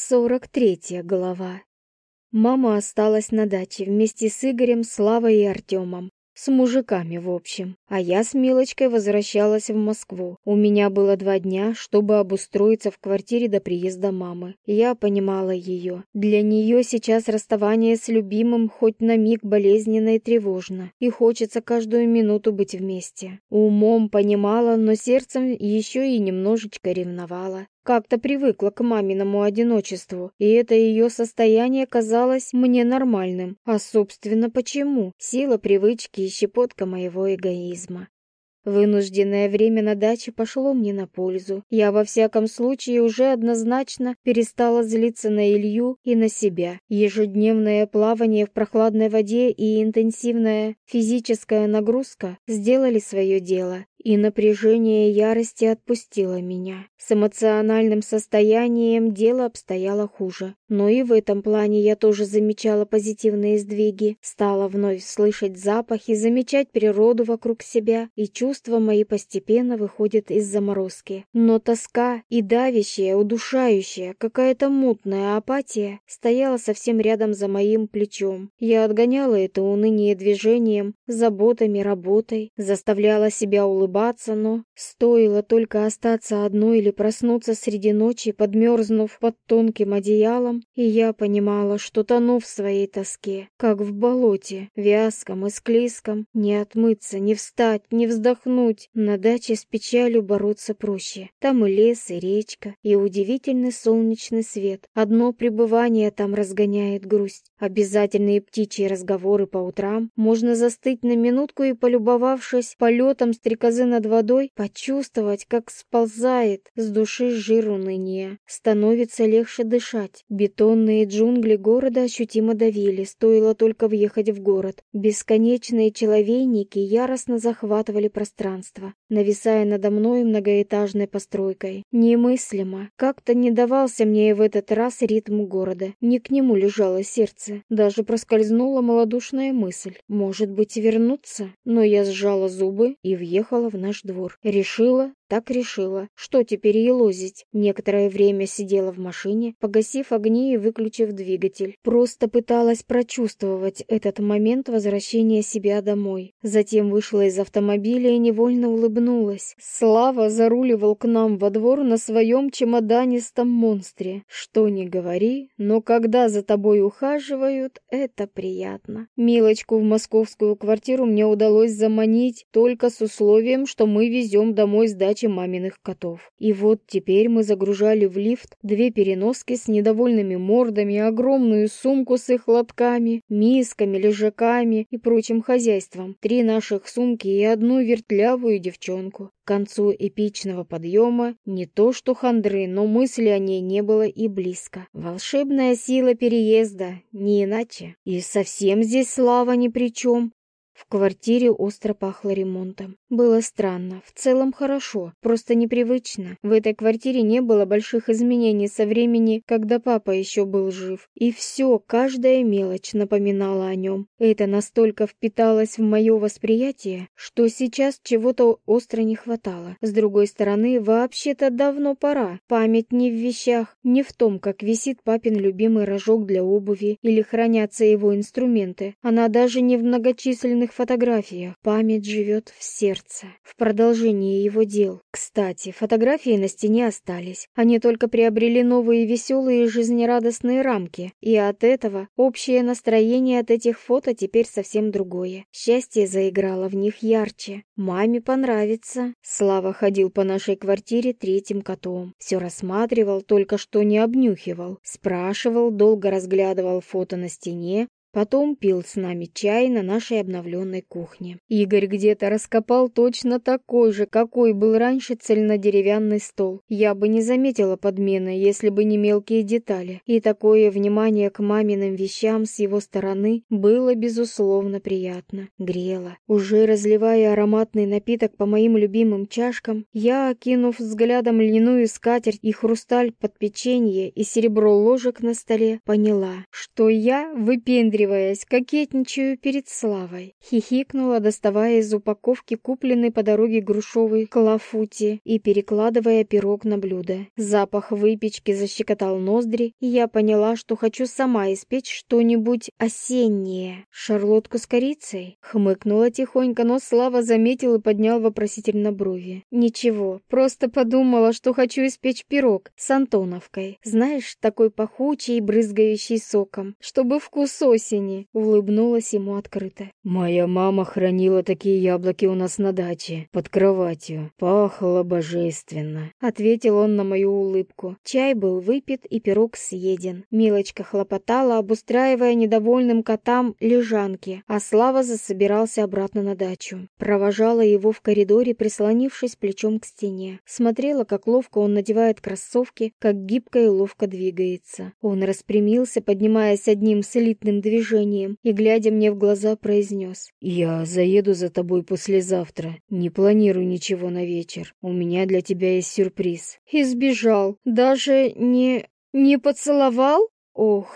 Сорок третья глава. Мама осталась на даче вместе с Игорем, Славой и Артемом. С мужиками, в общем. А я с Милочкой возвращалась в Москву. У меня было два дня, чтобы обустроиться в квартире до приезда мамы. Я понимала ее. Для нее сейчас расставание с любимым хоть на миг болезненно и тревожно. И хочется каждую минуту быть вместе. Умом понимала, но сердцем еще и немножечко ревновала. Как-то привыкла к маминому одиночеству, и это ее состояние казалось мне нормальным. А, собственно, почему? Сила привычки и щепотка моего эгоизма. Вынужденное время на даче пошло мне на пользу. Я во всяком случае уже однозначно перестала злиться на Илью и на себя. Ежедневное плавание в прохладной воде и интенсивная физическая нагрузка сделали свое дело, и напряжение ярости отпустило меня. С эмоциональным состоянием дело обстояло хуже. Но и в этом плане я тоже замечала позитивные сдвиги. Стала вновь слышать запахи, замечать природу вокруг себя, и чувства мои постепенно выходят из заморозки. Но тоска и давящая, удушающая, какая-то мутная апатия стояла совсем рядом за моим плечом. Я отгоняла это уныние движением, заботами, работой, заставляла себя улыбаться улыбаться, но стоило только остаться одной или проснуться среди ночи, подмерзнув под тонким одеялом, и я понимала, что тону в своей тоске, как в болоте, вязком и склизком, не отмыться, не встать, не вздохнуть. На даче с печалью бороться проще. Там и лес, и речка, и удивительный солнечный свет. Одно пребывание там разгоняет грусть. Обязательные птичьи разговоры по утрам. Можно застыть на минутку и, полюбовавшись полетом стрекозы над водой, почувствовать, как сползает с души жир уныния. Становится легче дышать. Бетонные джунгли города ощутимо давили, стоило только въехать в город. Бесконечные человейники яростно захватывали пространство, нависая надо мной многоэтажной постройкой. Немыслимо. Как-то не давался мне в этот раз ритм города. Не к нему лежало сердце. Даже проскользнула малодушная мысль. Может быть, вернуться? Но я сжала зубы и въехала в наш двор. Решила, так решила. Что теперь елозить? Некоторое время сидела в машине, погасив огни и выключив двигатель. Просто пыталась прочувствовать этот момент возвращения себя домой. Затем вышла из автомобиля и невольно улыбнулась. Слава заруливал к нам во двор на своем чемоданистом монстре. Что ни говори, но когда за тобой ухаживают, это приятно. Милочку в московскую квартиру мне удалось заманить только с условием, что мы везем домой сдачи передачи маминых котов. И вот теперь мы загружали в лифт две переноски с недовольными мордами, огромную сумку с их лотками, мисками, лежаками и прочим хозяйством, три наших сумки и одну вертлявую девчонку. К концу эпичного подъема не то что хандры, но мысли о ней не было и близко. Волшебная сила переезда, не иначе. И совсем здесь слава ни при чем. В квартире остро пахло ремонтом. Было странно, в целом хорошо, просто непривычно. В этой квартире не было больших изменений со времени, когда папа еще был жив. И все, каждая мелочь напоминала о нем. Это настолько впиталось в мое восприятие, что сейчас чего-то остро не хватало. С другой стороны, вообще-то давно пора. Память не в вещах, не в том, как висит папин любимый рожок для обуви или хранятся его инструменты. Она даже не в многочисленных семейных фотографиях. Память живет в сердце, в продолжении его дел. Кстати, фотографии на стене остались. Они только приобрели новые веселые и жизнерадостные рамки. И от этого общее настроение от этих фото теперь совсем другое. Счастье заиграло в них ярче. Маме понравится. Слава ходил по нашей квартире третьим котом. Все рассматривал, только что не обнюхивал. Спрашивал, долго разглядывал фото на стене, Потом пил с нами чай на нашей обновленной кухне. Игорь где-то раскопал точно такой же, какой был раньше цельнодеревянный стол. Я бы не заметила подмены, если бы не мелкие детали. И такое внимание к маминым вещам с его стороны было, безусловно, приятно. Грело. Уже разливая ароматный напиток по моим любимым чашкам, я, окинув взглядом льняную скатерть и хрусталь под печенье и серебро ложек на столе, поняла, что я выпендриваюсь подыгрываясь, кокетничаю перед Славой. Хихикнула, доставая из упаковки купленный по дороге грушовый клафути и перекладывая пирог на блюдо. Запах выпечки защекотал ноздри, и я поняла, что хочу сама испечь что-нибудь осеннее. Шарлотку с корицей? Хмыкнула тихонько, но Слава заметил и поднял вопросительно брови. Ничего, просто подумала, что хочу испечь пирог с Антоновкой. Знаешь, такой пахучий брызгающий соком, чтобы вкус осени. Улыбнулась ему открыто. Моя мама хранила такие яблоки у нас на даче, под кроватью. Пахло божественно. Ответил он на мою улыбку. Чай был выпит и пирог съеден. Милочка хлопотала, обустраивая недовольным котам лежанки, а Слава засобирался обратно на дачу. Провожала его в коридоре, прислонившись плечом к стене. Смотрела, как ловко он надевает кроссовки, как гибко и ловко двигается. Он распрямился, поднимаясь одним слитным движением, и, глядя мне в глаза, произнес. «Я заеду за тобой послезавтра. Не планирую ничего на вечер. У меня для тебя есть сюрприз». И сбежал. Даже не... не поцеловал? Ох...